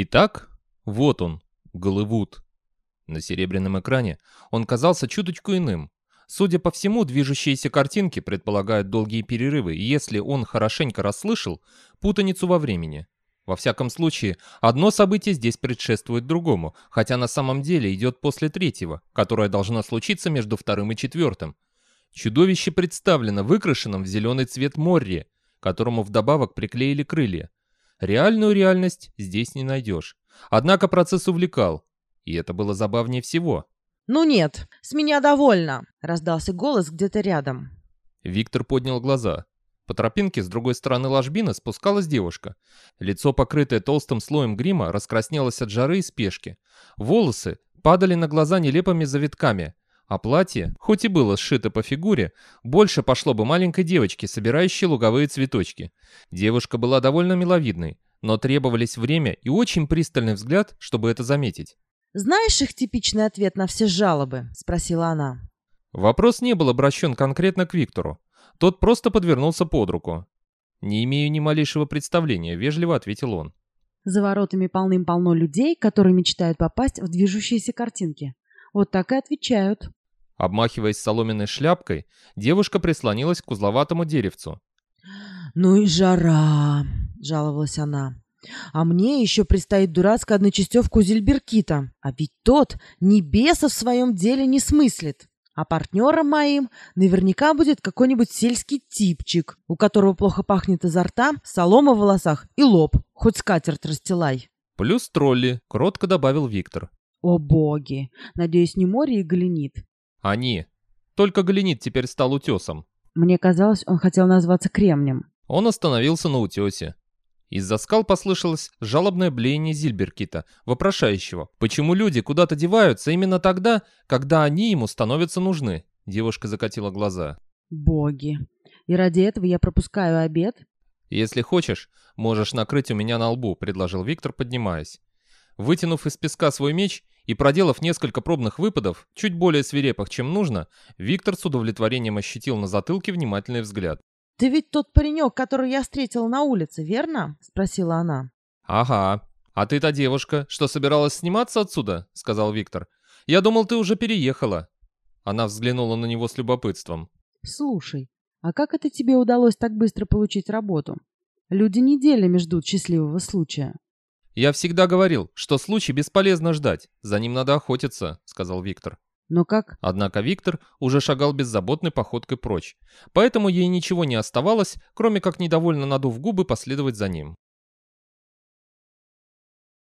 Итак, вот он, Голливуд. На серебряном экране он казался чуточку иным. Судя по всему, движущиеся картинки предполагают долгие перерывы, и если он хорошенько расслышал, путаницу во времени. Во всяком случае, одно событие здесь предшествует другому, хотя на самом деле идет после третьего, которое должно случиться между вторым и четвертым. Чудовище представлено выкрашенным в зеленый цвет морри, которому вдобавок приклеили крылья. Реальную реальность здесь не найдешь. Однако процесс увлекал, и это было забавнее всего. «Ну нет, с меня довольно!» — раздался голос где-то рядом. Виктор поднял глаза. По тропинке с другой стороны ложбины спускалась девушка. Лицо, покрытое толстым слоем грима, раскраснелось от жары и спешки. Волосы падали на глаза нелепыми завитками, а платье, хоть и было сшито по фигуре, больше пошло бы маленькой девочке, собирающей луговые цветочки. Девушка была довольно миловидной, но требовались время и очень пристальный взгляд, чтобы это заметить. «Знаешь их типичный ответ на все жалобы?» — спросила она. Вопрос не был обращен конкретно к Виктору. Тот просто подвернулся под руку. «Не имею ни малейшего представления», — вежливо ответил он. «За воротами полным-полно людей, которые мечтают попасть в движущиеся картинки. Вот так и отвечают». Обмахиваясь соломенной шляпкой, девушка прислонилась к узловатому деревцу. «Ну и жара!» — жаловалась она. «А мне еще предстоит дурацкая одночастевка у Зельберкита. А ведь тот небеса в своем деле не смыслит. А партнером моим наверняка будет какой-нибудь сельский типчик, у которого плохо пахнет изо рта, солома в волосах и лоб, хоть скатерть расстилай». «Плюс тролли», — кротко добавил Виктор. «О боги! Надеюсь, не море и галенит?» «Они. Только галенит теперь стал утесом». Мне казалось, он хотел назваться кремнем. Он остановился на утесе. Из-за скал послышалось жалобное блеяние Зильберкита, вопрошающего, почему люди куда-то деваются именно тогда, когда они ему становятся нужны. Девушка закатила глаза. Боги. И ради этого я пропускаю обед? «Если хочешь, можешь накрыть у меня на лбу», — предложил Виктор, поднимаясь. Вытянув из песка свой меч и проделав несколько пробных выпадов, чуть более свирепых, чем нужно, Виктор с удовлетворением ощутил на затылке внимательный взгляд. «Ты ведь тот паренек, которого я встретила на улице, верно?» — спросила она. «Ага. А ты та девушка, что собиралась сниматься отсюда?» — сказал Виктор. «Я думал, ты уже переехала». Она взглянула на него с любопытством. «Слушай, а как это тебе удалось так быстро получить работу? Люди неделями ждут счастливого случая». «Я всегда говорил, что случай бесполезно ждать, за ним надо охотиться», — сказал Виктор. Но как? Однако Виктор уже шагал беззаботной походкой прочь, поэтому ей ничего не оставалось, кроме как недовольно надув губы, последовать за ним.